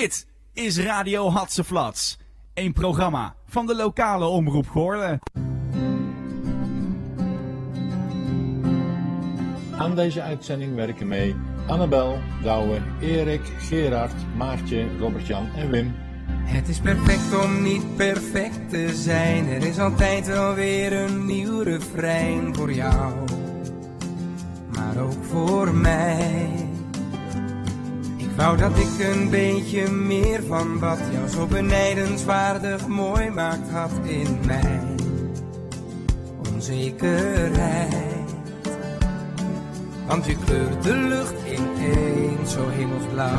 Dit is Radio Hatseflats. Een programma van de lokale omroep Goorlen. Aan deze uitzending werken mee Annabel, Douwe, Erik, Gerard, Maartje, Robert-Jan en Wim. Het is perfect om niet perfect te zijn. Er is altijd wel weer een nieuw refrein voor jou, maar ook voor mij. Wou dat ik een beetje meer van wat jou zo benijdenswaardig mooi maakt had in mij. Onzekerheid. Want je kleurt de lucht ineens zo hemelsblauw.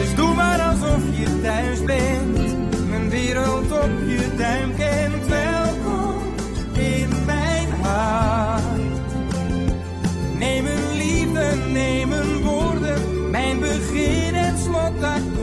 Dus doe maar alsof je thuis bent. Mijn wereld op je duim kent. En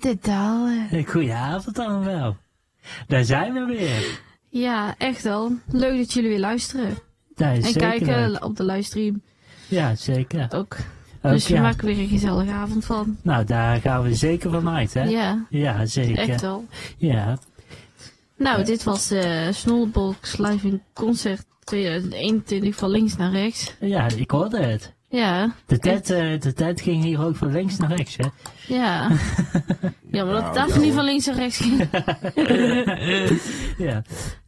goedenavond, dit al. eh. Goedenavond wel. Daar zijn we weer. Ja, echt wel. Leuk dat jullie weer luisteren. En kijken leuk. op de livestream Ja, zeker. ook. Ook, dus we ja. maken weer een gezellige avond van. Nou, daar gaan we zeker van uit, hè? Ja, Ja, zeker. echt wel. Ja, Nou, dit was eh Snowbox Live in Concert 2021 van links naar rechts. ja, ik hoorde het. Ja, De tijd, eh, de tijd ging hier ook van links naar rechts, hè? ja. ja, maar dat Nou, het niet van links naar rechts ging. Ja,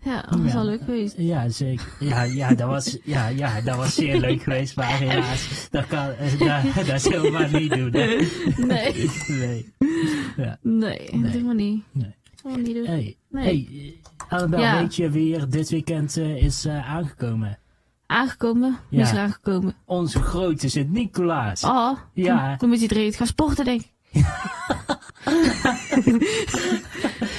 Ja, dat was Ja. wel leuk geweest. ja zeker. Ja, ja, dat was, ja, ja, dat was zeer leuk geweest, maar helaas, dat kan, eh, dat, dat zullen we maar niet doen, hè? Nee, Nee. Ja. nee, Nee. doe maar niet. Nee. Doe maar niet doen. Hey, Nee. hey, Annabel, Ja. weet je wie er dit weekend eh, is eh, aangekomen? Aangekomen? Is Ja. aangekomen? Onze grote Sint-Nicolaas. Oh, Ja. dan moet iedereen gaan sporten, denk ik.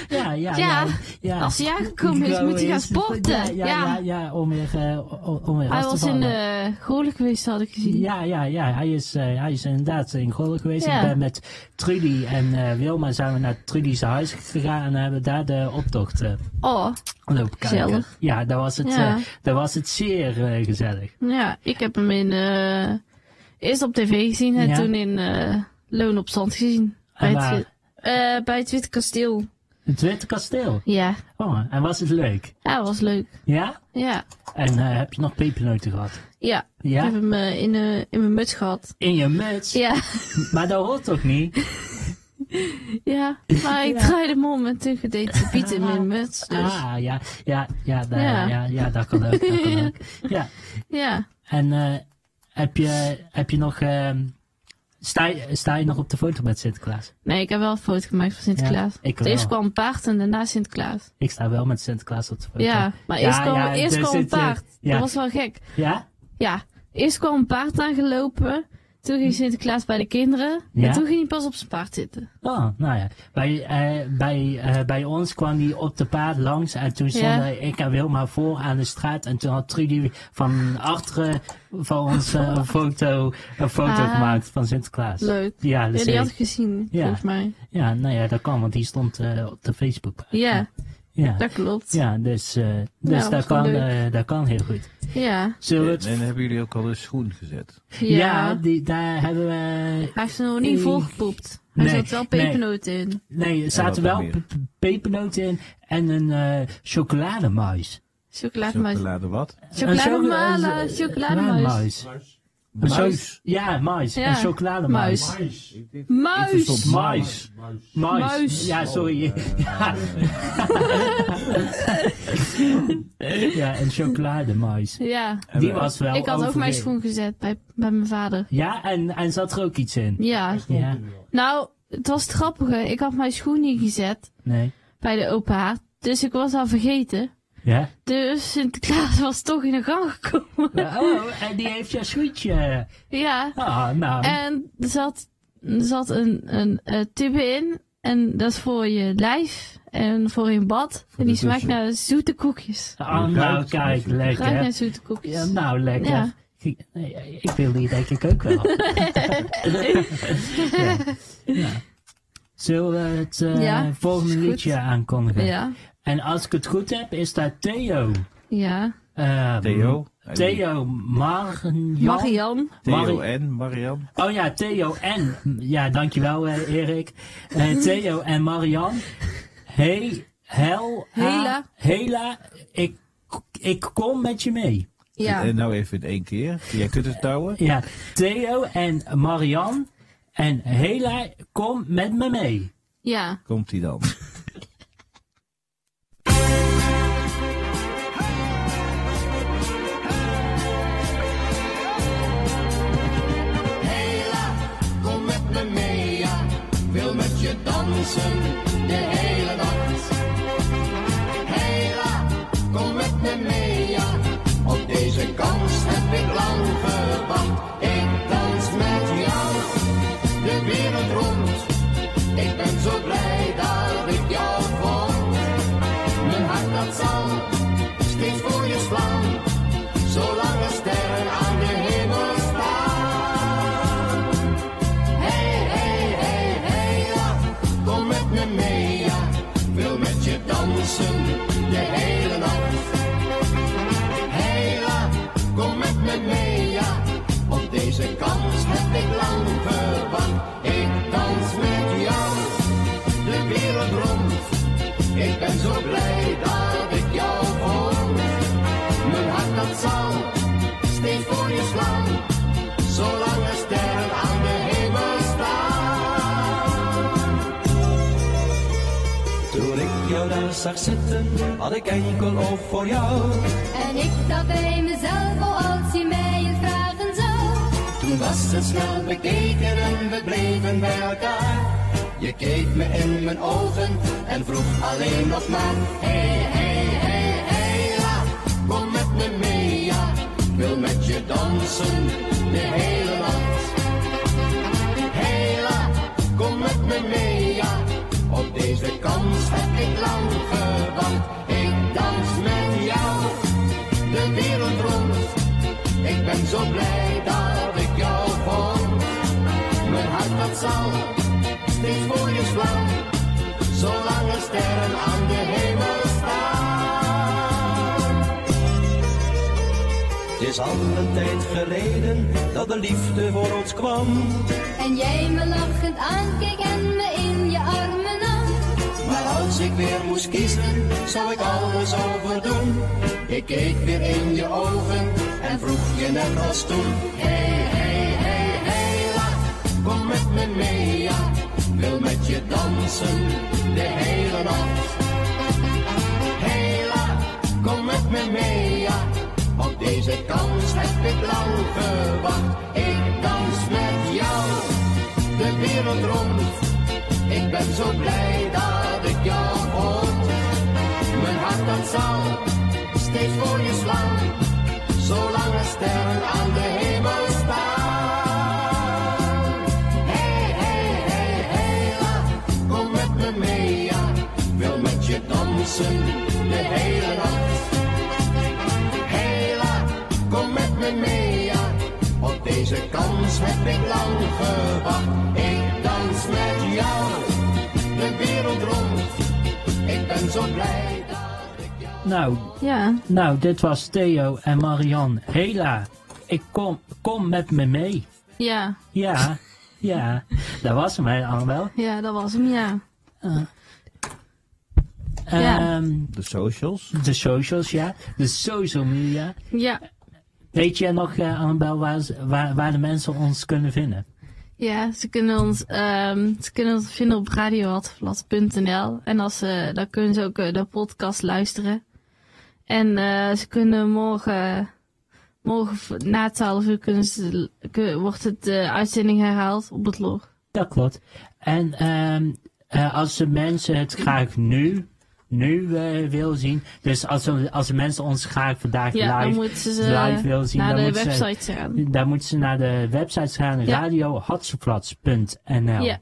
Ja, ja, Ja, ja. Als hij aangekomen is, moet hij gaan sporten. Ja, ja, ja, om weer, eh, om, weer Hij was in uh, geweest, had ik gezien. Ja, ja, ja. Hij is, eh, hij is inderdaad in Goorlen geweest. Ik ben met Trudy en eh, Wilma zijn we naar Trudy's huis gegaan en hebben daar de optocht eh, Oh, lopen kijken. Gezellig. Ja, dat was het, eh, dat was het zeer eh, gezellig. ja, ik heb hem in, eh eerst op tv gezien en toen in eh Loon op Zand gezien. En Bij het, eh, bij het Witte Kasteel. Het Witte Kasteel. Ja, Oh, en was het leuk? ja, was leuk. Ja? Ja, En eh, heb je nog pepernoten gehad? ja. Ik Ja? heb hem eh, in, in mijn muts gehad. In je muts? Ja, Maar dat hoort toch niet? ja. Maar ik Ja. draaide hem om en toen de Piet in mijn muts. Dus Ah, ja, ja, ja, ja. Ja. ja, dat kan ook, dat kan ook. Ja, ja. en heb, je, heb je nog, ehm, sta, je, sta je nog op de foto met Sinterklaas? Nee, ik heb wel een foto gemaakt van Sinterklaas. Ja, ik Eerst kwam paard en daarna Sinterklaas. Ik sta wel met Sinterklaas op de foto. Ja, maar Ja, eerst kwam, ja, eerst dus kwam een paard. Dat was wel gek. Ja? Ja, eerst kwam een paard aangelopen. Toen ging Sinterklaas bij de kinderen. Ja? En toen ging hij pas op zijn paard zitten. Oh, nou ja. Bij, eh, bij, eh, bij ons kwam hij op de paard langs en toen stonden ik en Wilma voor aan de straat. En toen had Trudy van achteren van ons eh, een foto, een foto Ah. gemaakt van Sinterklaas. Leuk. Ja, Ja, die ik- had ik gezien, Ja. volgens mij. ja, nou ja, dat kan, want die stond op de Facebook. Ja, Ja, dat klopt. ja dus, dus Ja, dat, kan, dat kan heel goed. Ja. Zullen En, het... en hebben jullie ook al een schoen gezet? Ja. Ja, die, daar hebben we... Hij heeft er nog niet volgepoept. Hij nee, zat wel nee. pepernoten in. Nee, er zaten wel pepernoten in en een eh chocolademais. Chocolademuis. Chocolade wat? Chocolademala, chocolademuis. Muis. Ja, mais. Ja, Een chocolademuis. muis. Ik Muis! Mais. Muis. Ja, sorry. Ja. ja, een chocolademais. Ja. Die was wel Ik had ook mijn schoen gezet bij, bij mijn vader. Ja, en, en zat er ook iets in? Ja. Ja. Nou, het was het grappige. Ik had mijn schoen niet gezet Nee. bij de haard. Dus ik was al vergeten. Ja? Dus Sinterklaas was toch in de gang gekomen. Oh, en die heeft jouw schoentje. Ja. Ah, nou. En er zat, er zat een, een, eh, tubbe in. En dat is voor je lijf en voor je bad. en die smaakt douche. naar zoete koekjes. Ah, nou, kijk, Ruikt naar lekker. zoete koekjes. Ja, nou, lekker. Ja. Ik, ik wil die denk ik ook wel. ja. Ja. Zullen we het eh, Ja, volgende liedje aankondigen? Ja. En als ik het goed heb, is dat Theo. Ja. Eh, Theo. Theo Marian. Marian. Theo en Marian. Oh ja, Theo en. Ja, dankjewel eh, Erik. Eh, Theo en Marian. Hey, hel. Hela. Hela, ik, ik kom met je mee. Ja. En nou even in één keer. Jij kunt het touwen. Ja, Theo en Marian. En Hela, kom met me mee. Ja. Komt hij dan? Je zag zitten, had ik enkel oog voor jou. En ik dacht bij mezelf, oh als hij mij het vragen zou. Toen was het snel bekeken en we bleven bij elkaar. Je keek me in mijn ogen en vroeg alleen nog maar: Hey, hey, hey, hey, kom met me mee, ja. Ik wil met je dansen de hele nacht. Hey, ja, kom met me mee, deze kans heb ik lang gewacht. Ik dans met jou de wereld rond. Ik ben zo blij dat ik jou vond. Mijn hart dat zal steeds voor je slaan. Zolang er sterren aan de hemel staan. Het is al een tijd geleden dat de liefde voor ons kwam. En jij me lachend aankeek en me in je armen als ik weer moest kiezen, zou ik alles overdoen. Ik keek weer in je ogen en vroeg je net als toen. Hey, hey, hey, hey, la, kom met me mee, ja. Wil met je dansen de hele nacht. Hey, la, kom met me mee, ja. Op deze kans heb ik lang gewacht. Ik dans met jou de wereld rond. Ik ben zo blij dat zal steeds voor je slaan. Zolang er sterren aan de hemel staan. Hey, hey, hey, hey, la, kom met me mee, ja. Wil met je dansen de hele nacht. Hey, la, kom met me mee, ja. Op deze kans heb ik lang gewacht. Ik dans met jou de wereld rond. Ik ben zo blij. Nou, Ja. nou, dit was Theo en Marianne. Hela, ik kom, kom met me mee. Ja. Ja, ja, dat was hem hè, Annabel. Ja, dat was hem, ja. Ja. Ehm, De socials. de socials, ja. De social media. Ja. Weet jij nog, eh, Annabel, waar, waar, waar de mensen ons kunnen vinden? Ja, ze kunnen ons, ehm, ze kunnen ons vinden op radiohattenblad.nl. En als ze, dan kunnen ze ook eh, de podcast luisteren. En eh, ze kunnen morgen, morgen na 12 uur kunnen ze, kun- wordt het de uitzending herhaald op het log. Dat klopt. En ehm, eh, als de mensen het graag nu, nu eh willen zien. Dus als, de- als de mensen ons graag vandaag Ja, live, moeten ze live willen zien, naar dan de moeten ze- website gaan. dan moeten ze naar de website gaan, Ja. radiohatseflats.nl. Ja.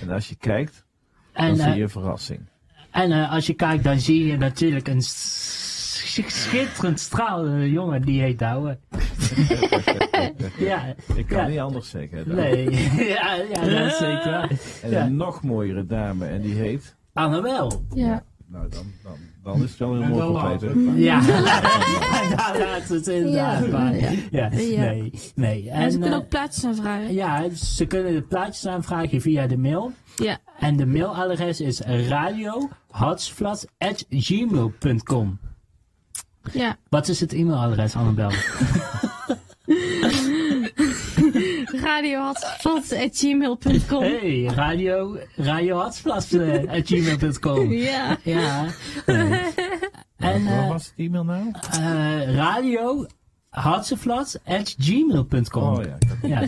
En als je kijkt, En, dan eh, zie je een verrassing. En eh, als je kijkt, dan zie je natuurlijk een schitterend stralende jongen die heet Douwe. ja, Ik kan ja. niet anders zeggen. Dan. nee. ja, ja, dat is zeker. En Ja. een nog mooiere dame, en die heet... Annabel. Ja. Nou, dan, dan, dan is het wel heel mooi compleet. Ja, daar laat het inderdaad Ja. nee, nee. En, ze eh, kunnen ook plaatjes aanvragen. ja, ze kunnen de plaatjes aanvragen via de mail. Ja. En de mailadres is radiohatsflat.gmail.com. Ja. Wat is het e-mailadres, Annabel? radiohatspot.gmail.com Hey, radio, radiohatsflat.gmail.com. Ja. Ja. nee. En Wat eh was het e-mail nou? eh radio hatseflat.gmail.com. Oh ja, Ja.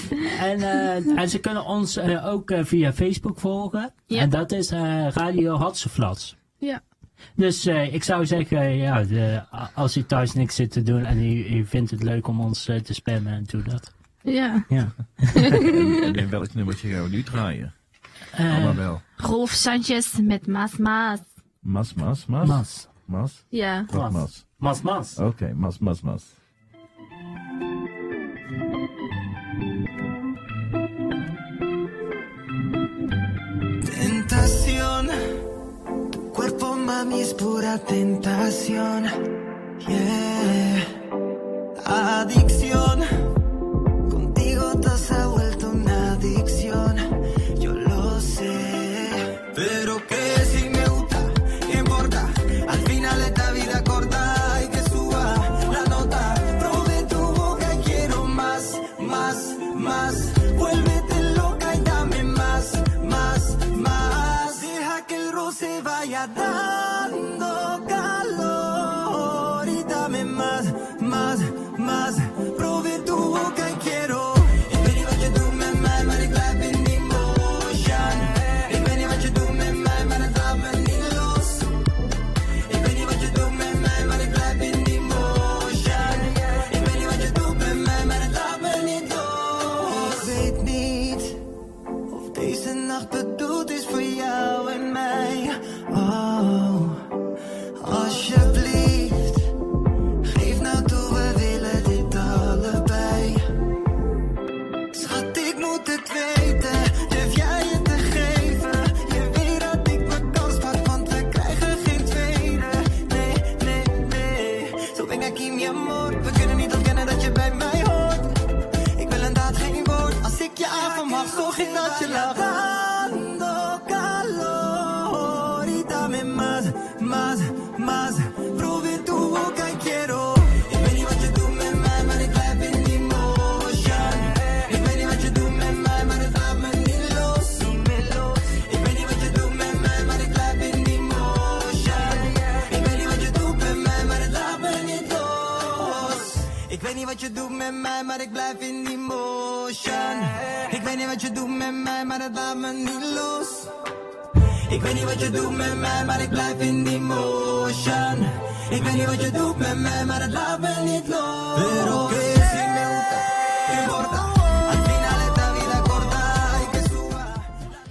en, eh, en ze kunnen ons eh, ook eh, via Facebook volgen. Ja. En dat is eh, Radio Hatseflats. Ja. Dus eh, ik zou zeggen, ja, de, als u thuis niks zit te doen en u, u vindt het leuk om ons eh, te spammen, doe dat. Ja. Ja. en, en welk nummertje gaan we nu draaien? Eh, Annabel. Rolf Sanchez met Maas Maas. Mas, mas, mas? mas. Mas? Ja. Wat mas? Mas, mas. Oké, mas, mas, mas. Tentación, tu cuerpo mami es pura tentación. Yeah. Adicción, frutos abuelos.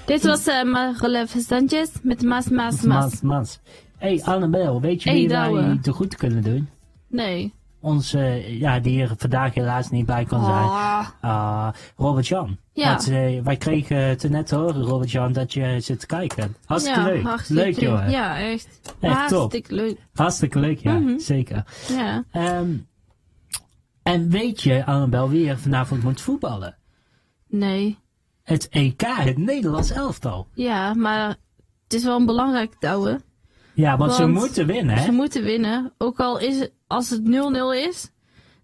Dit was uh, Rolf Sanchez met Maas Maas Maas. Mas, mas. Hey Annabel, weet je Hey, wie wij te goed kunnen doen? Nee. onze, ja, die er vandaag helaas niet bij kon zijn. Ah, Ah, Robert-Jan. Ja. Want, eh, wij kregen het net te horen, Robert-Jan, dat je zit te kijken. Hartstikke ja, leuk. hartstikke leuk, jongen. Ja, echt. Echt hartstikke leuk. Hartstikke leuk, ja. Mhm. Zeker. Ja. Ehm, en weet je, Annabel, wie er vanavond moet voetballen? Nee. Het EK, het Nederlands elftal. Ja, maar het is wel een belangrijk douwe. Ja, want, ze moeten winnen, hè? Ze moeten winnen. Ook al is het, als het 0-0 is,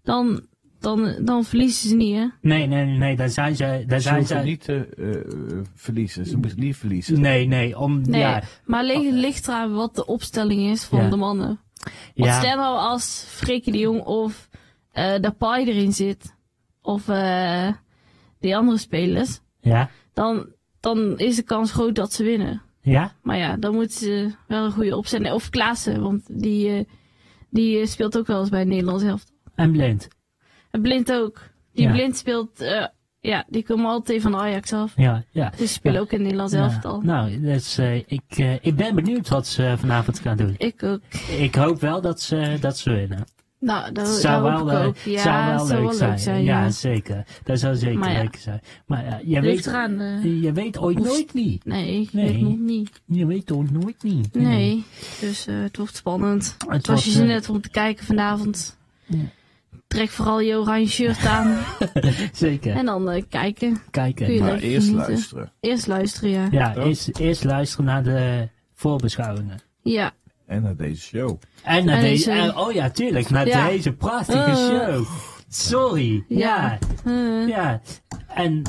dan, dan, dan verliezen ze niet, hè? Nee, nee, nee, daar zijn ze... Daar Ze zijn ze niet te eh, eh, verliezen. Ze moeten niet verliezen. Nee, nee, om... Nee, Ja, maar ligt, ligt eraan wat de opstelling is van Ja. de mannen. Want ja, stel nou als Frikkie de Jong of eh de Pai erin zit, of eh die andere spelers, ja, dan, dan is de kans groot dat ze winnen. ja, Maar ja, dan moeten ze wel een goede opstelling. Of Klaassen, want die, eh, die eh, speelt ook wel eens bij het Nederlands elftal. en blind. En Blind ook. Die Ja. Blind speelt, eh, ja, die komen altijd van Ajax af. Ja, ja. Dus ze spelen Ja. ook in het Nederlands Ja, elftal. nou, dus, eh, ik, ik ben benieuwd wat ze vanavond gaan doen. Ik ook. Ik hoop wel dat ze, dat ze winnen. Nou, dat, zou wel, eh, ook. Ja, zou wel leuk zijn. ja. ja. zeker. Dat zou zeker Maar ja. leuk zijn. Maar ja, je, weet, eraan, eh, je weet ooit nooit niet. Nee, ik Nee. weet nog niet. Je weet ooit nooit niet. Nee, dus eh, het wordt spannend. Het was je zin eh, net om te kijken vanavond. Ja. Trek vooral je oranje shirt aan Zeker. en dan eh, kijken. Kijken. Maar eerst genieten. luisteren. Eerst luisteren, ja. Ja, eerst, eerst luisteren naar de voorbeschouwingen. Ja. En naar deze show. En naar En deze, en- oh ja, tuurlijk, naar Ja. deze prachtige Eh. show. Sorry. Ja. Eh, Ja. En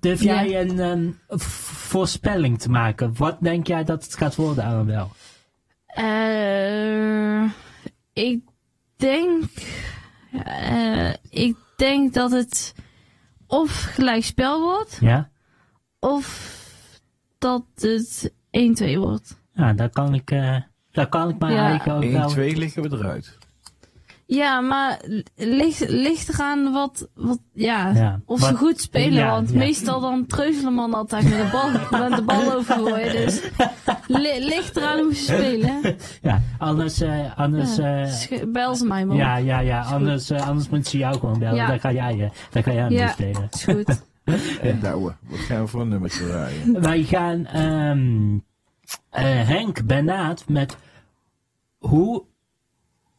durf Ja. jij een ehm, voorspelling te maken? Wat denk jij dat het gaat worden, Annabel? eh, ik denk... eh, ik denk dat het of gelijkspel wordt, Ja? of dat het 1-2 wordt. Ja, daar kan ik, eh daar kan ik maar Ja. eigenlijk ook wel... 1-2 liggen we eruit. Ja, maar ligt, ligt eraan wat, wat ja, Ja, of ze wat- goed spelen. ja, want ja. meestal dan treuzelen man altijd met de bal, met de bal overgooien. Dus li- ligt eraan hoe ze spelen. Ja, anders... eh anders Ja. eh, Sch- Bel ze mij man. ja, ja, ja, anders, eh, anders moeten ze jou gewoon bellen. Ja. Dan ga jij, dan ga jij Ja. mee spelen. Is goed. En Douwe, wat gaan we voor een nummertje draaien? Wij gaan ehm eh, Henk Benaat met hoe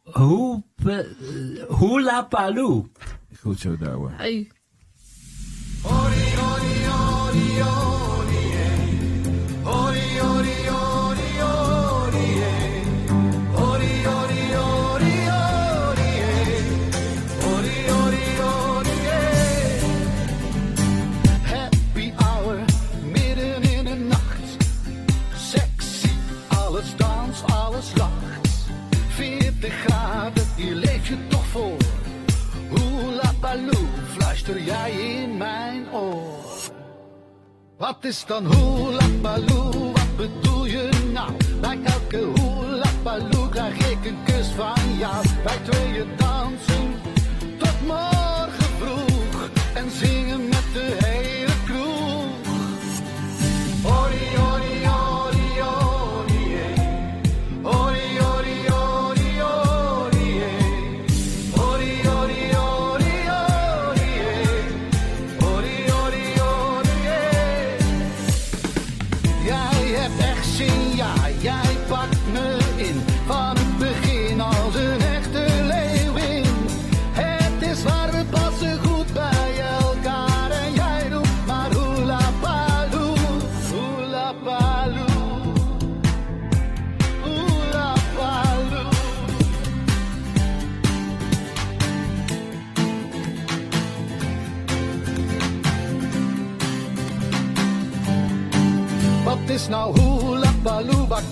hoe Hula Paloo. Goed zo, Douwe. Hey. Happy 40 graden, hier leef je toch voor. Hula baloo, fluister jij in mijn oor. Wat is dan hula baloo, wat bedoel je nou? Bij elke hula baloo krijg ik een kus van jou. Wij tweeën dansen tot morgen vroeg en zingen met de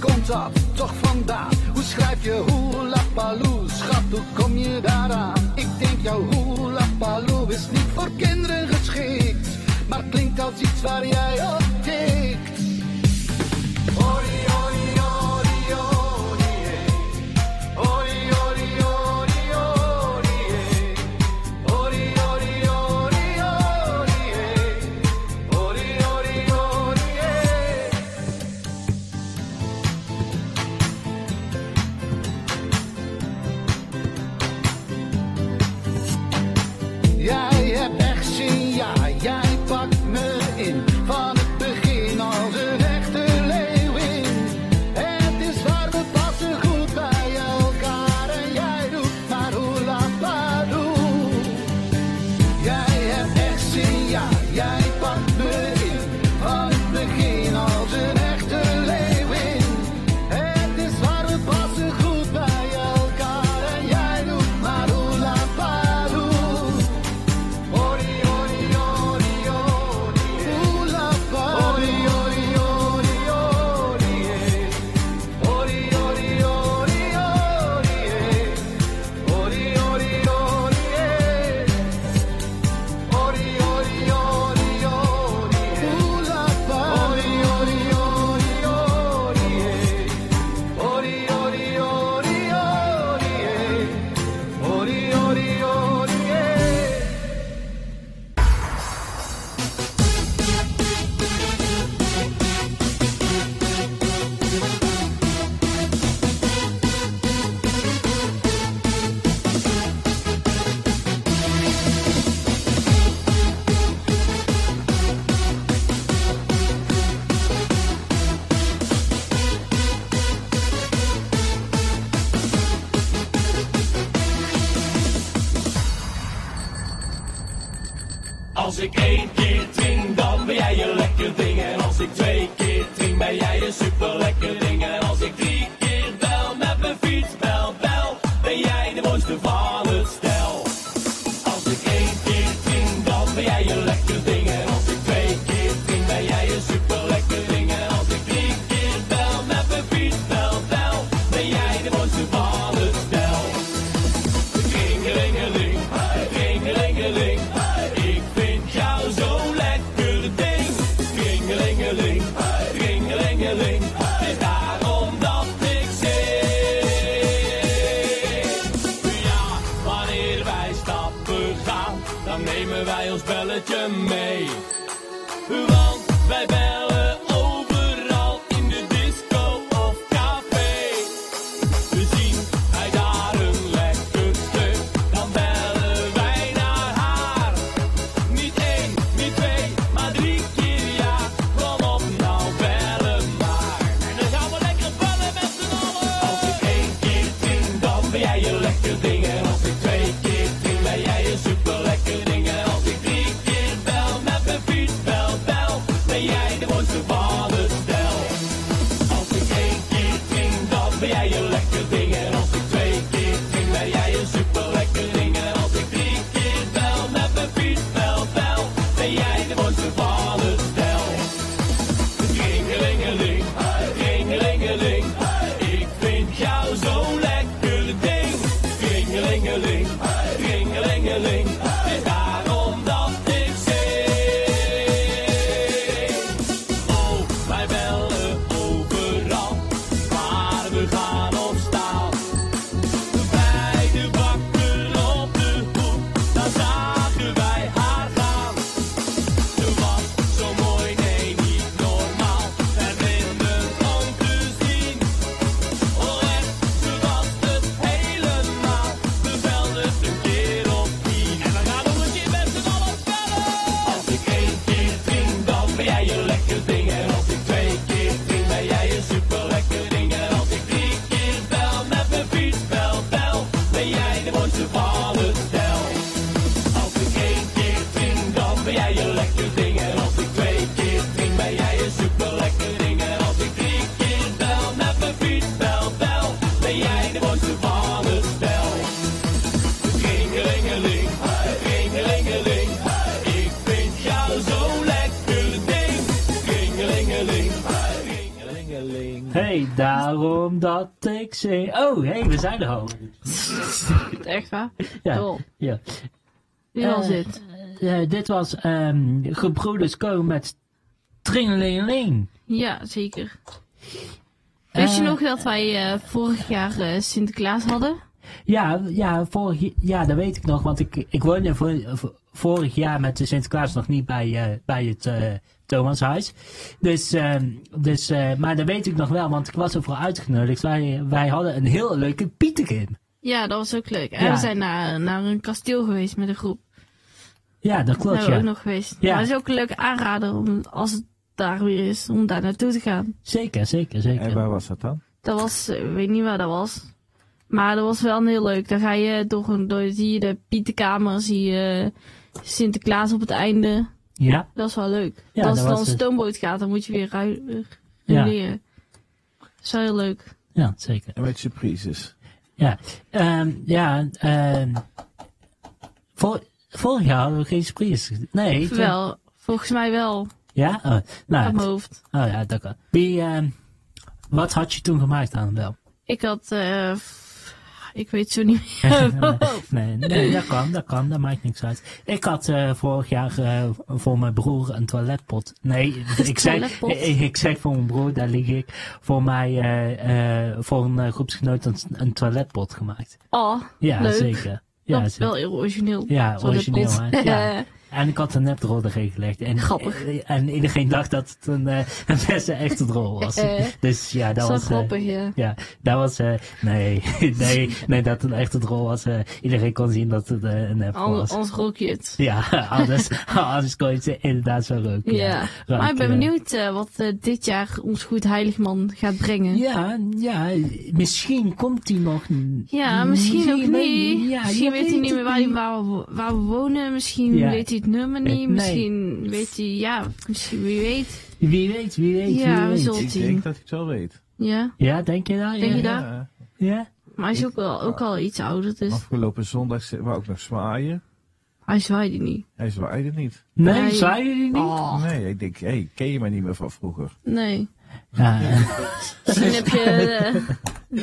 komt toch vandaan? Hoe schrijf je hula baloo, schat, hoe kom je daaraan? Ik denk jouw hula baloo is niet voor kinderen geschikt, maar klinkt als iets waar jij op tikt. Daarom dat ik zing. Oh, hey, we zijn er al. Echt waar? Ja, ja. Wie was Eh, dit? Eh, dit was ehm Gebroeders Co met Tringelingeling. Ja, zeker. Weet je Eh, nog dat wij eh, vorig jaar eh, Sinterklaas hadden? Ja, ja, vorig, ja, dat weet ik nog, want ik, ik woonde vorig jaar met de Sinterklaas nog niet bij, eh, bij het eh Thomashuis. Dus, ehm, dus eh, maar dat weet ik nog wel, want ik was ervoor uitgenodigd. Wij, wij hadden een heel leuke Pieterkim. Ja, dat was ook leuk. En Ja. we zijn naar, naar een kasteel geweest met een groep. Ja, dat Daar klopt, zijn we ja. ook nog geweest. Ja. Maar het is ook een leuke aanrader om, als het daar weer is, om daar naartoe te gaan. Zeker, zeker, zeker. En waar was dat dan? Dat was, eh, ik weet niet waar dat was. Maar dat was wel heel leuk. Dan ga je door, een- door zie je de Pietenkamer, zie je Sinterklaas op het einde. Ja, Dat is wel leuk. Ja, als er dan het. stoomboot gaat, dan moet je weer ru- eh, Ja. leren. Dat is wel heel leuk. ja, zeker. En met surprises. Ja, ehm, ja, ehm, vor, vorig jaar hadden we geen surprise. Nee. toen- Wel, volgens mij wel. Ja? Oh, nou, mijn hoofd. oh ja, dat kan. Wie, ehm, wat had je toen gemaakt aan wel? Ik had, eh, ik weet zo niet meer. nee, nee, dat kan, dat kan, dat maakt niks uit. Ik had eh, vorig jaar eh, voor mijn broer een toiletpot. Nee, ik Toiletpot? ik, ik zeg voor mijn broer, daar lieg ik, voor mij, eh, voor een groepsgenoot een, een toiletpot gemaakt. Oh, Ja, leuk. zeker. Ja, dat is wel heel origineel. Ja, origineel, hè? Ja. En ik had een nepdrol erin gelegd. En, Grappig. En iedereen dacht dat het een, eh, een best een echte drol was. Eh, dus ja, dat Zo was... eh, grappig, ja. ja, dat was... eh, nee, nee, nee, dat het een echte drol was. eh, iedereen kon zien dat het eh, een nep An- was. Anders rook je het. Ja, anders, anders kon je het inderdaad zo roken. Ja. Ja, Maar ik ben benieuwd eh, wat eh, dit jaar ons goed heiligman gaat brengen. Ja, ja, misschien komt hij nog. Ja, misschien ook niet. Ja, misschien weet hij niet meer waar, waar, we, waar we wonen. Misschien Ja. weet hij het nummer niet, Nee. misschien weet je, ja, misschien wie weet. Wie weet, wie weet, Ja, we wie. Ik denk dat hij het wel weet. Ja, Ja, denk je dat? Denk ja. je dat? Ja. Maar hij is ook, wel, ook al iets ouder, dus Afgelopen zondag wou ik nog zwaaien. hij zwaaide niet. Hij zwaaide niet. Nee, Nee. je die niet? Oh, Nee, ik denk, hé, hey, ken je mij niet meer van vroeger? nee. Ja, Misschien heb je eh,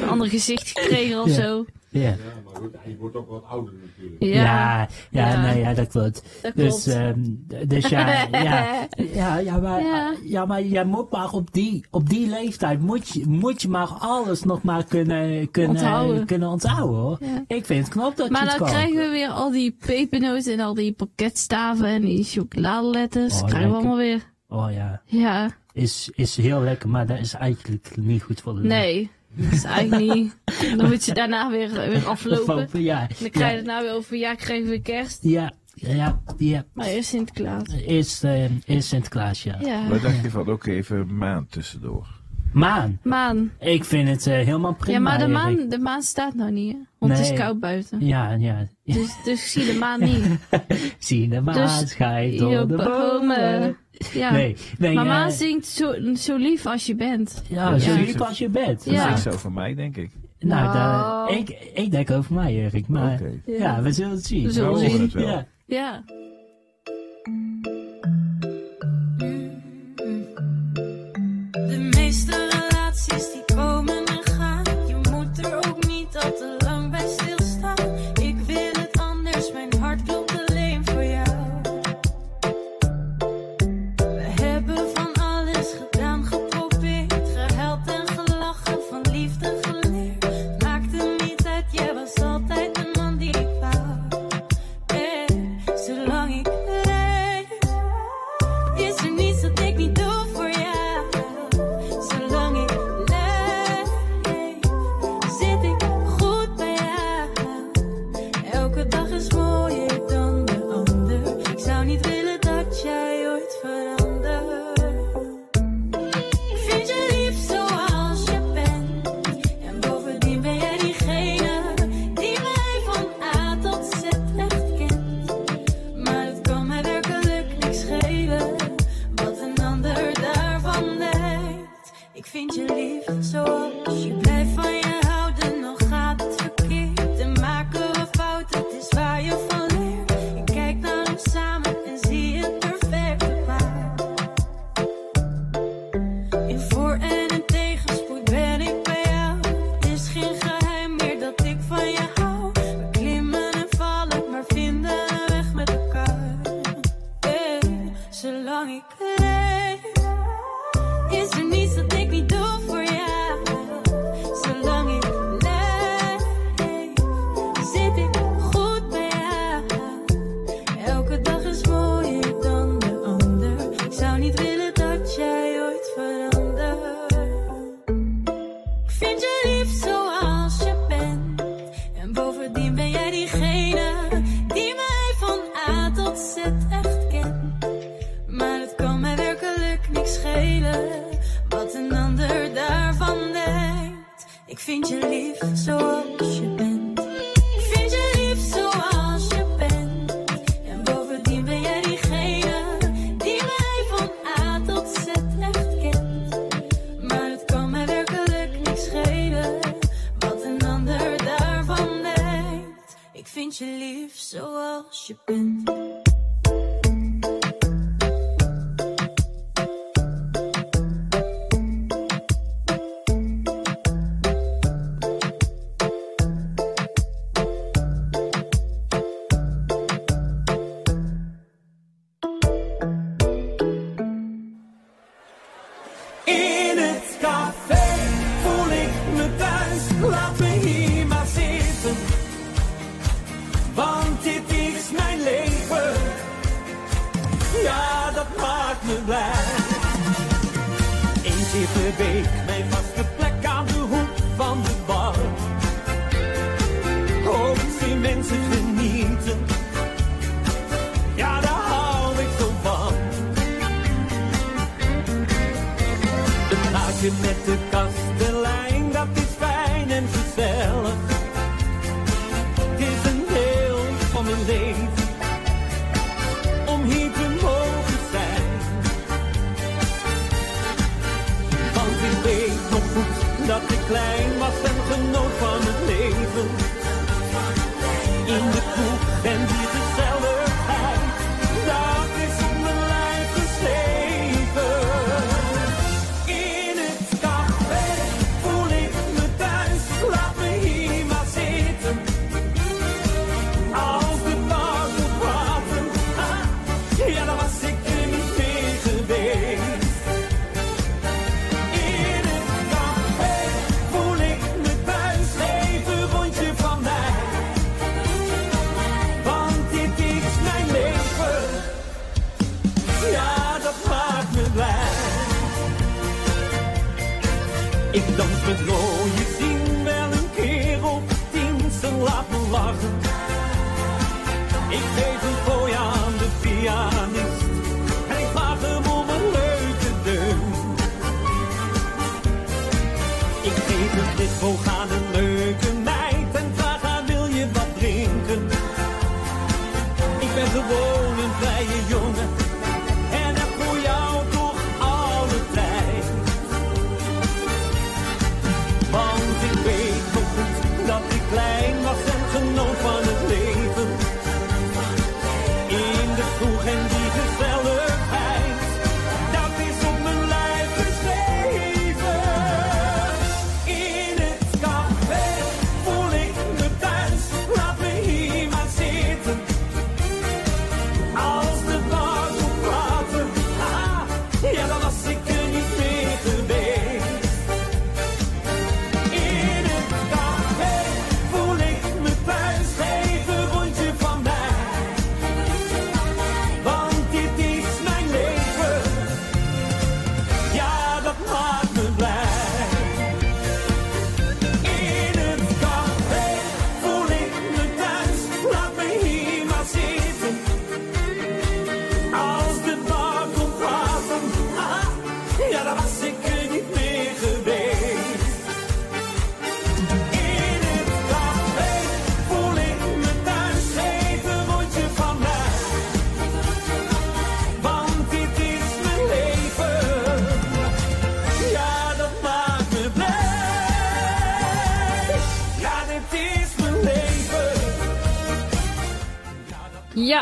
een ander gezicht gekregen of Ja. zo. ja. maar goed, hij wordt ook wat ouder natuurlijk. Ja, Ja, nee, ja, dat klopt. dat Dus, klopt. ehm, dus ja, ja, ja, ja, maar, Ja. ja. maar jij moet maar op die, op die leeftijd moet je, moet je maar alles nog maar kunnen, kunnen Onthouden. kunnen onthouden hoor. Ja. Ik vind het knap dat maar je het dan kan. krijgen we weer al die pepernoten en al die pakketstaven en die chocoladeletters. Oh, krijgen we allemaal weer. Oh ja, Ja, is, is heel lekker, maar dat is eigenlijk niet goed voor de nee. Dat is eigenlijk niet. Dan moet je daarna weer, weer aflopen. Van- Ja, Dan krijg je ja, het nou weer over, ja, krijgen we weer kerst. ja, ja, ja. Maar eerst Sinterklaas. Is, eh, is Sinterklaas, ja. Ja. Wat dacht je van, ook even een maand tussendoor? Maan, Maan. ik vind het eh, helemaal prima. Ja, maar de Erik. maan, de maan staat nou niet, hè? Want het is koud buiten. Ja, ja. Dus, dus ik zie de maan niet. Zie de maan Dus schijnt op de bomen. Ja. Nee, nee. maar eh, maan zingt zo, zo lief als je bent. Ja, zo Ja. lief als je bent. Dat Ja. is zo van mij, denk ik. Nou, Nou. daar- ik, ik denk over mij, Erik. Maar ja. we zullen het zien. We zullen We zien. het wel. Ja. Ja. Dat maakt me blij. Per week mijn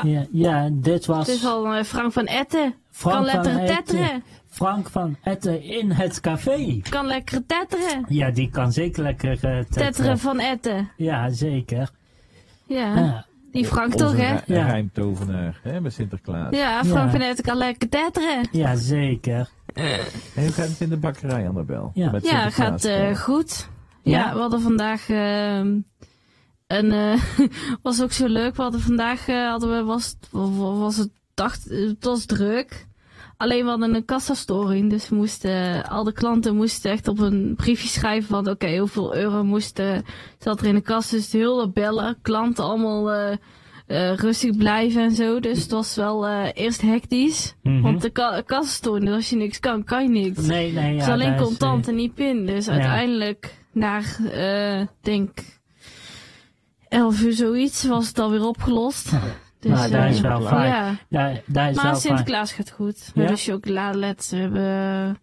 Ja, Ja, dit was het is al eh, Frank van Etten. Frank kan lekker van Etten. tetteren. Frank van Etten in het café. Kan lekker tetteren. Ja, die kan zeker lekker eh, tetteren. Tetteren van Etten. Ja, zeker. Ja, Ja. die Frank Onze toch, hè? Ja. rijmtovenaar, hè, met Sinterklaas. Ja, Frank Ja. van Etten kan lekker tetteren. Ja, zeker. En hoe gaat het in de bakkerij, Annabel? Ja. Met Ja, Sinterklaas gaat eh, goed. Ja? Ja, we hadden vandaag ehm een eh, was ook zo leuk. We hadden vandaag eh, hadden we was was het dacht het was druk. Alleen we hadden een kassastoring, dus we moesten al de klanten moesten echt op een briefje schrijven van oké hoeveel euro moesten zat er in de kast. Dus heel de bellen, klanten allemaal eh, eh, rustig blijven en zo. Dus het was wel eh, eerst hectisch, Mhm. want de ka kassastoring, dus als je niks kan, kan je niks. Nee, nee, ja. Het is alleen is, contant en niet pin. Dus uiteindelijk, na, eh denk 11 uur zoiets, was het alweer opgelost. Dus, nou, dat is eh, wel fijn. Ja. Ja, dat is Maar wel fijn. Sinterklaas gaat goed. We Ja? hebben chocoladeletters, we hebben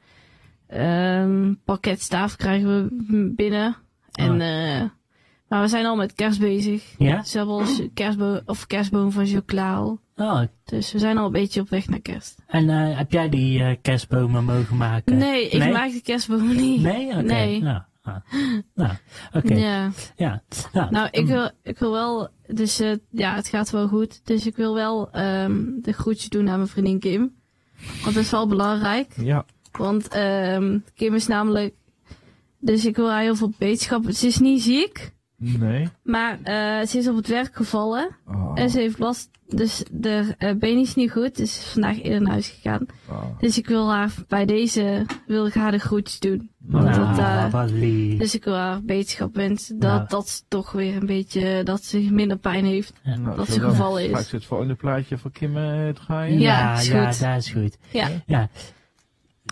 ehm pakketstaaf krijgen we binnen. En, eh, maar we zijn al met kerst bezig. Ja? Ze hebben al kerstboom, of kerstboom van chocola al. Oh, Dus we zijn al een beetje op weg naar kerst. en eh, heb jij die kerstbomen mogen maken? Nee, ik maak de kerstboom niet. Nee? Oké. Nee. Nou, ah. nou oké. Ja. Ja. Ja. Nou, ik Mm. wil, ik wil wel, dus eh, ja, het gaat wel goed. Dus ik wil wel ehm de groetje doen aan mijn vriendin Kim. Want dat is wel belangrijk. Ja. Want ehm Kim is namelijk, dus ik wil haar heel veel betenschappen. Ze is niet ziek, Nee. maar eh, ze is op het werk gevallen. Oh. En ze heeft last, dus de eh, been is niet goed. Dus ze is vandaag eerder naar huis gegaan. Oh. Dus ik wil haar bij deze, wil ik haar de groetjes doen. Nou, dat, eh, lief. dus ik wil haar beterschap wensen. Dat, Nou. dat ze toch weer een beetje, dat ze minder pijn heeft. Nou, dat ze gevallen is. het volgende plaatje voor Kim eh, draaien? Ja, is ja, goed. dat is goed. Ja. Ja.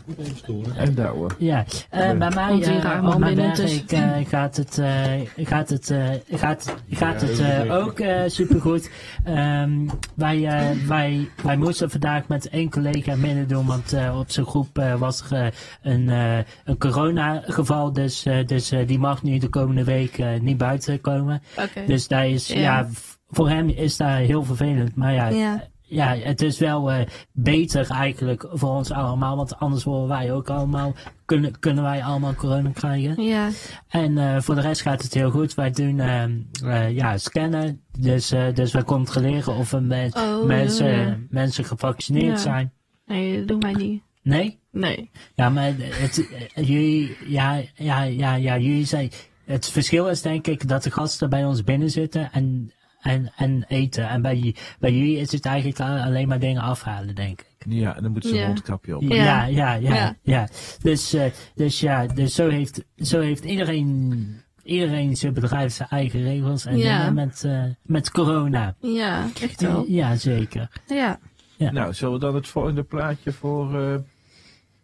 Goed even storen. En douwen. Ja, eh, bij mij eh, ruimen op mijn binnen werk eh, gaat het, eh, gaat het, eh, gaat, gaat Ja, het eh, ook eh, supergoed. Ehm, wij, eh, wij, wij moesten vandaag met één collega midden doen, want eh, op zijn groep eh, was er eh, een, eh een corona-geval, dus, eh, dus eh, die mag nu de komende week eh, niet buiten komen. Dus daar is, Ja. voor hem is dat heel vervelend, maar ja, Ja. Ja, het is wel eh, beter eigenlijk voor ons allemaal, want anders worden wij ook allemaal, kunnen, kunnen wij allemaal corona krijgen. Ja. En eh, voor de rest gaat het heel goed. Wij doen ehm, eh, ja, scannen, dus, dus we controleren of met, Oh, mensen, ja. mensen gevaccineerd Ja. zijn. Nee, dat doen wij niet. Nee? Nee. Ja, maar het, jullie, ja, ja, ja, ja, jullie zijn, het verschil is denk ik dat de gasten bij ons binnen zitten en, en, en eten. En bij, bij jullie is het eigenlijk alleen maar dingen afhalen, denk ik. Ja, en dan moeten ze een Ja. mondkapje op. Ja, Ja. ja, ja. Dus, eh, dus ja, dus zo heeft, zo heeft iedereen, iedereen zijn bedrijf zijn eigen regels en Ja. met, eh, met corona. Ja, echt wel. Ja, zeker. Ja. Ja. Nou, zullen we dan het volgende plaatje voor... eh,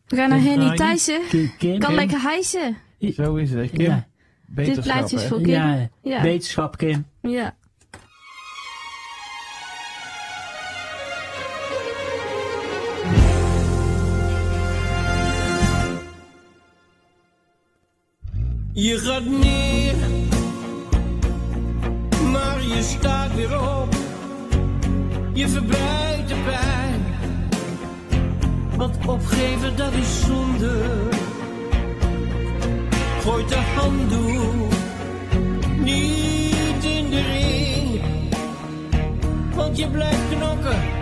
We gaan naar Henny? Thijssen. Kan Kim? lekker hijsen. Zo is het, Kim. Ja. Dit Beterschap, plaatje is voor Kim. Ja, Ja. wetenschap, Kim. Ja. Je gaat neer, maar je staat weer op. Je verbreidt de pijn, want opgeven dat is zonde. Gooit de handdoek niet in de ring, want je blijft knokken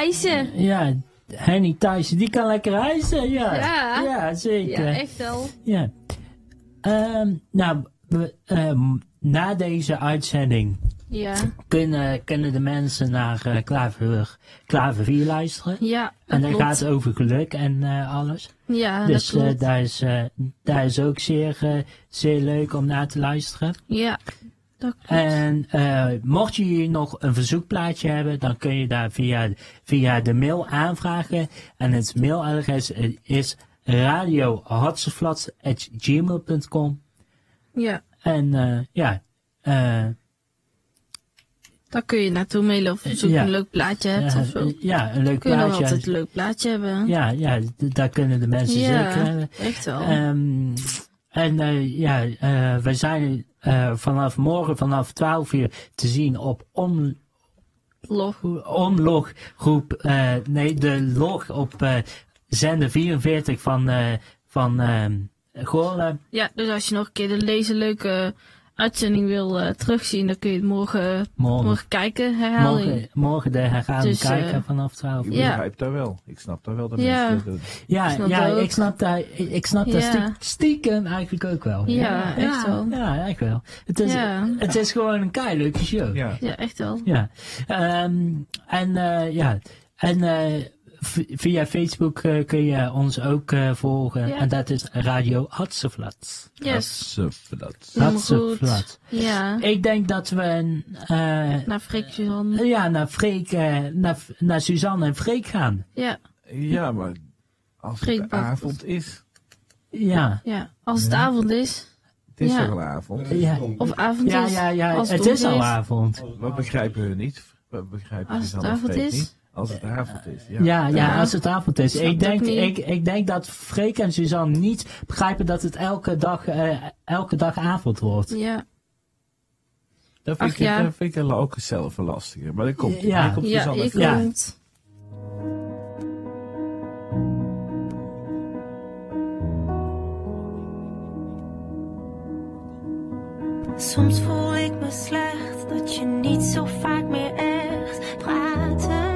hijsen. Ja, Henny Thijssen, die kan lekker reizen. Ja, Ja. ja zeker. Ja, echt wel. Ja. Ehm, nou, we, ehm, na deze uitzending Ja. kunnen, kunnen de mensen naar uh, Klaver, Klaver 4 luisteren. Ja, dat En klopt. gaat over geluk en eh, alles. Ja, dus dat eh, daar, is, daar is ook zeer, zeer leuk om naar te luisteren. Ja, dat klopt. En eh, mocht je nog een verzoekplaatje hebben, dan kun je daar via, via de mail aanvragen. En het mailadres eh, is radiohatseflats.gmail.com Ja. En eh, ja, eh, Daar kun je naartoe mailen of zoek Ja. een leuk plaatje hebt Ja, of zo. ja, een leuk Kun plaatje. altijd een leuk plaatje hebben. Ja, ja, daar kunnen de mensen Ja, zeker hebben. echt wel. Ehm, en ja, eh, we zijn eh, vanaf morgen vanaf 12 uur te zien op on, Log. Omloggroep, eh, nee, de log op eh, zender 44 van, van ehm Goorlen. Ja, dus als je nog een keer de deze leuke uitzending wil eh, terugzien, dan kun je het morgen, Morgen. morgen kijken, herhaling. Morgen, morgen de herhaling Dus, kijken eh, vanaf 12 uur. Ik Ja. begrijp dat wel. Ik snap dat wel dat Ja. mensen dat doen. Ja, snap ja dat ik snap dat, ik, ik snap dat Ja. stie- stiekem eigenlijk ook wel. Ja, echt wel. Ja, echt wel. Het is, Ja. het is gewoon een kei leuke show. Ja. Ja, echt wel. Ja. Ehm, en eh, ja, en eh, via Facebook eh, kun je ons ook eh, volgen. Ja. En dat is Radio Hatseflat. Yes. Hatseflat. Ja. Ik denk dat we een, eh, Naar Freek Suzanne. ja, naar, Freek, naar, naar Suzanne en Freek gaan. Ja, Ja, maar als het Freek avond is, Ja. ja. Als het Ja. avond is. het is Ja. toch al avond. Ja, Of avond ja, is. ja, ja als het is al avond. Wat begrijpen we niet? Wat begrijpen Als Suzanne het en avond Freek is? niet? Als het avond is, ja. Ja, ja, Ja. als het avond is. Snap Ik denk, ik, ik denk dat Freek en Suzanne niet begrijpen dat het elke dag, eh, elke dag avond wordt. Ja. Dat vind, Ach, ik, ja. dat vind ik ook zelf een lastige. Maar dat komt. Ja. Ja. komt Ja, Suzanne Freek. komt. Soms voel ik me slecht dat je niet zo vaak meer echt praten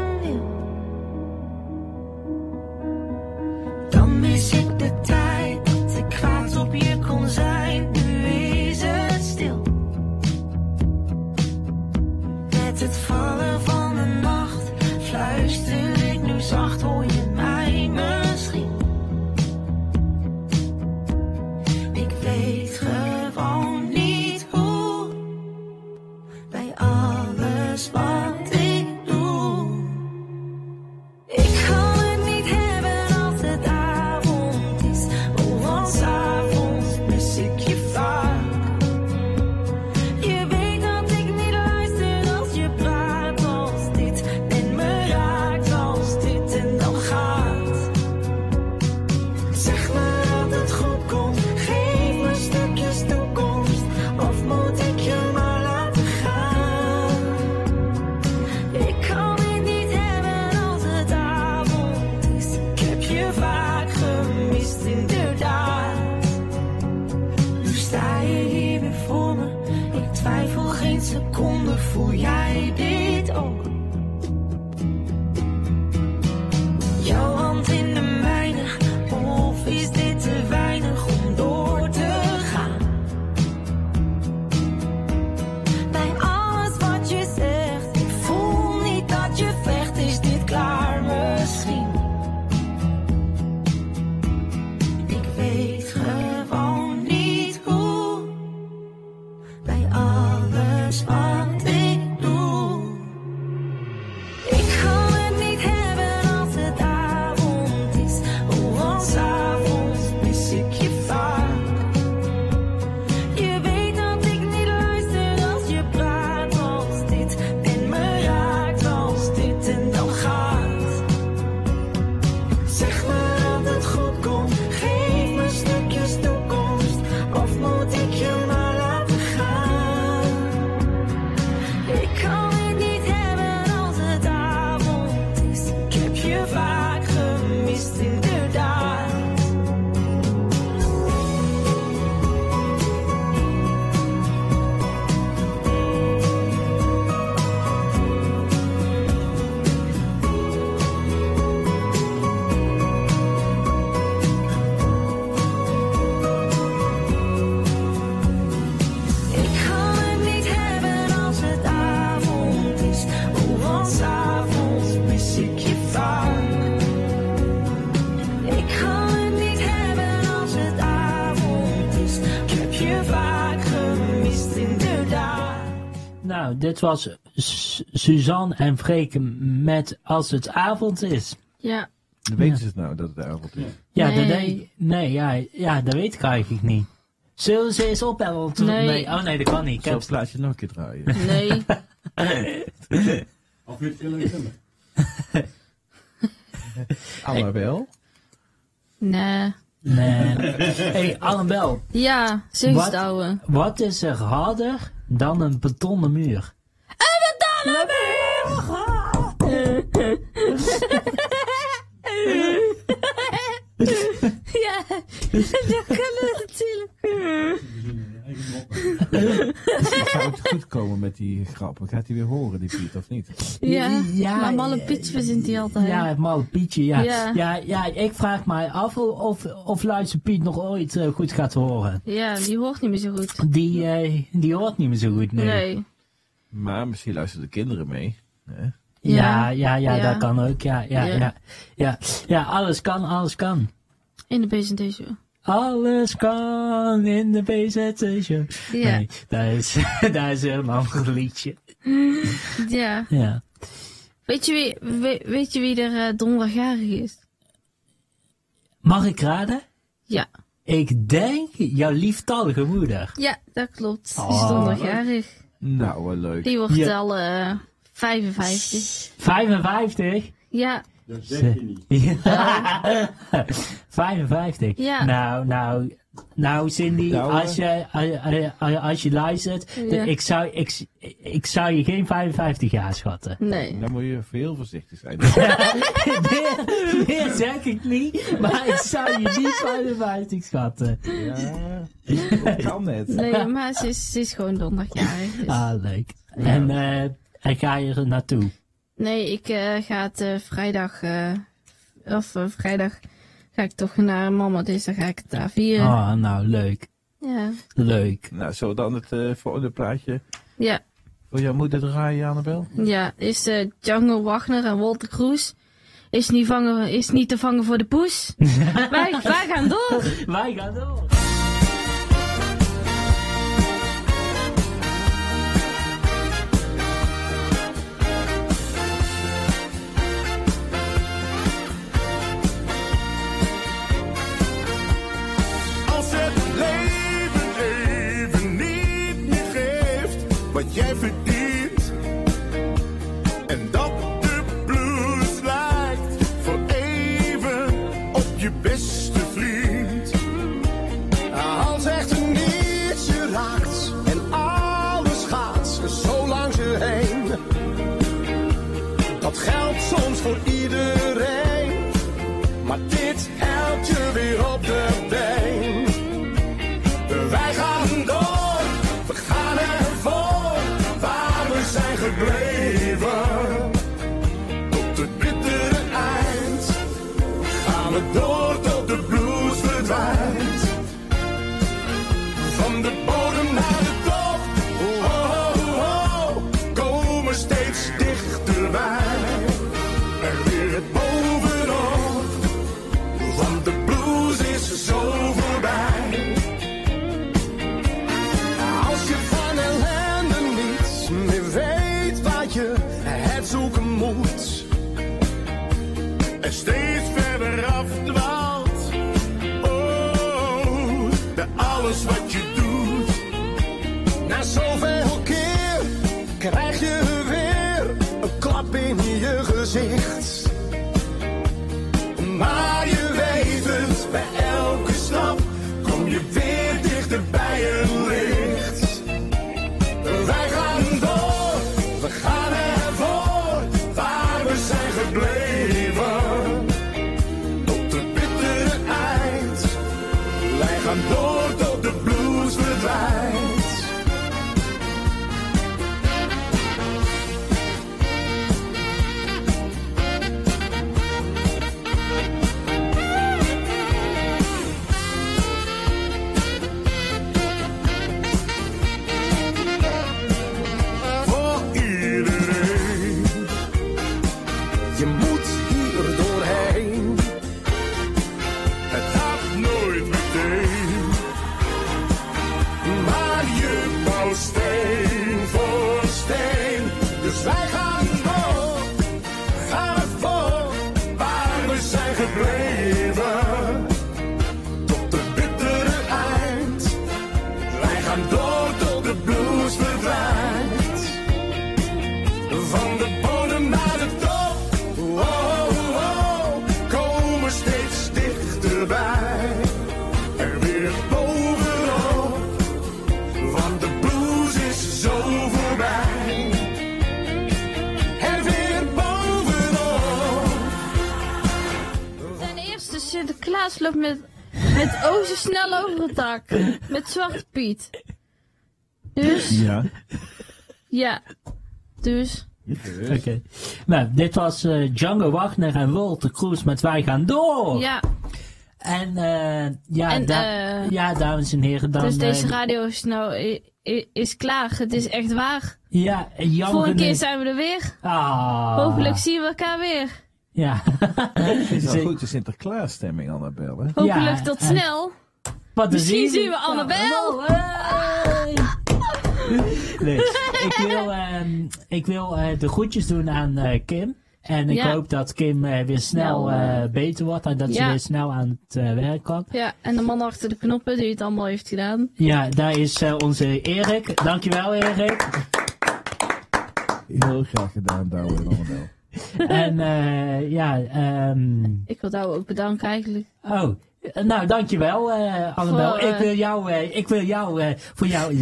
Nou, dit was Su- Suzanne en Freek met Als het avond is. Ja. Dan weten ze het nou dat het avond is. Ja, Nee. dat nee, nee ja, ja, dat weet ik eigenlijk niet. Zullen ze eens opbellen? Nee. Oh nee, dat kan niet. Ik Zal heb, het plaatje nog een keer draaien? Nee. Of je het een leuk nummer? Annabel? Nee. Nee. hey, Annabel. Ja, zucht Wat? Wat is er harder dan een betonnen muur? Een betonnen Ja, dat kan het natuurlijk. Zou het goed komen met die grappen? Gaat hij weer horen, die Piet, of niet? Ja, Ja, maar Malle Piet verzint hij altijd. Ja, malle Pietje, ja. Ja. ja. Ja, ik vraag mij af of, of Luister Piet nog ooit eh, goed gaat horen. Ja, die hoort niet meer zo goed. Die, eh, die hoort niet meer zo goed, nee. Nee. Maar misschien luisteren de kinderen mee. Hè? Ja, ja, ja, Ja. dat kan ook. Ja, ja, Ja. ja. Ja, ja. alles kan, alles kan. In de BZT show. Alles kan in de BZT show. Ja. Nee, dat is, dat is een ander liedje. Ja. Ja. Weet je wie, weet, weet je wie er eh, donderdagjarig is? Mag ik raden? Ja. Ik denk jouw lieftallige moeder. Ja, dat klopt. Die is Oh. donderdagjarig. Nou, wel leuk. Die wordt Ja. al eh 55. 55? Ja. Dat zeg je niet. Ja. 55. Ja. Nou, nou, nou Cindy, Nou, als, je, eh, eh, als je luistert, Ja. ik, zou, ik, ik zou je geen 55 jaar schatten. Nee. Dan moet je heel voorzichtig zijn. meer, meer zeg ik niet, maar ik zou je niet 55 schatten. ja, dat kan net. Nee, maar ze is, ze is gewoon donderdagjarig. Dus. Ah, leuk. En, eh, en ga je er naartoe? Nee, ik eh, ga het eh, vrijdag, eh, of vrijdag ga ik toch naar mama, dus dan ga ik het daar vieren. Oh, nou, leuk. Ja. Leuk. Nou, zo dan het eh volgende plaatje Ja, voor jouw moeder draaien, Annabel? ja, is eh Django Wagner en Walter Kroes. Is niet, vangen, is niet te vangen voor de poes. wij, wij gaan door. Wij gaan door. Geeft wat Loopt met, met ozen snel over het dak. Met Zwarte Piet. Dus, Ja. ja. Dus, Oké. Nou, dit was eh, Django Wagner en Walter Kroes met Wij gaan door. ja. En eh, ja, En, da- eh, ja, dames en heren, dan... dus deze radio is nou is klaar. Het is echt waar. Ja, jammer Volgende keer zijn we er weer. Ah. Hopelijk zien we elkaar weer. Ja. Het is wel Ze- goed de Sinterklaasstemming, Annabel. Hè? Hopelijk Ja, tot en- snel. Wat Misschien zien we Annabel. Nee, ik wil, ehm, ik wil eh, de groetjes doen aan eh, Kim. En ik Ja. hoop dat Kim eh, weer snel beter wordt en dat ze weer snel aan het werk kan. Ja, en de man achter de knoppen die het allemaal heeft gedaan. Ja, daar is eh, onze Erik. Dankjewel Erik. Heel graag gedaan, Douwe en Annabel. en eh, ja, ehm Ik wil jou ook bedanken eigenlijk. oh. Nou, dankjewel eh Annabel. Voor, eh, ik wil jou, eh, ik wil jou eh, voor jou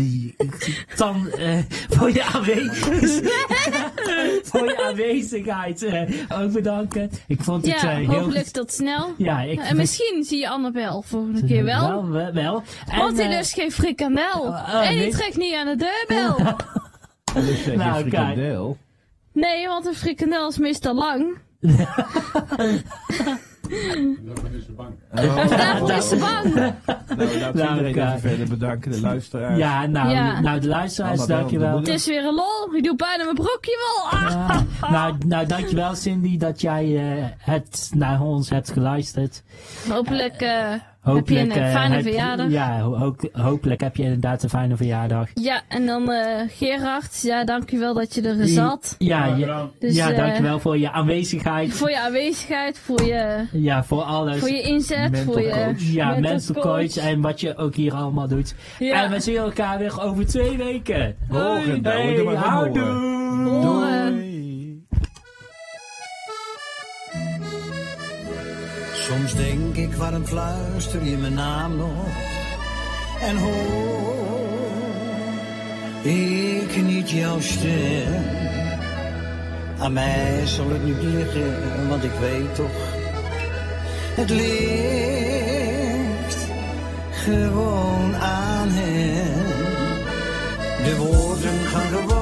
dan, eh, voor je aanwezigheid, voor je aanwezigheid eh, ook bedanken. Ik vond het Ja, eh, heel hopelijk tot snel. Ja, ik en misschien zie je Annabel volgende keer wel. Wel, wel. wel. En, Want die eh, lust geen frikandel. oh, en die nee. trekt niet aan de deurbel. En Nou, kijk. Nee, want een frikandel is meestal lang. Oh, En daarvoor is ze bang. Nou, laten we Nou, iedereen even verder bedanken, de luisteraars. Ja, nou, Ja. nou de luisteraars, dankjewel. de Het is weer een lol. Ik doe bijna mijn broekje wel. Ah. Ja, nou, nou, dankjewel Cindy dat jij eh, het naar ons hebt geluisterd. Hopelijk, eh, heb je Hopelijk, een eh, eh, fijne heb- verjaardag. Ja, ho- ho- hopelijk heb je inderdaad een fijne verjaardag. Ja, en dan eh Gerard, ja, dankjewel dat je er zat. Ja, ja, Dus, ja dankjewel voor je aanwezigheid. Voor je aanwezigheid, voor je, Ja, voor alles. voor je inzet, Mental voor je coach. ja, mental mental coach en wat je ook hier allemaal doet. Ja. En we zien elkaar weer over twee weken. Douwe, Hey, van houdoe. Doei. Soms denk ik, waarom fluister je mijn naam nog? En hoor ik niet jouw stem? Aan mij zal het niet liggen, want ik weet toch, het ligt gewoon aan hem. De woorden gaan gewoon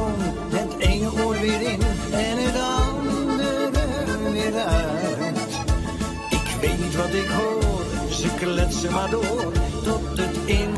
maar door, tot het in